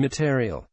Material.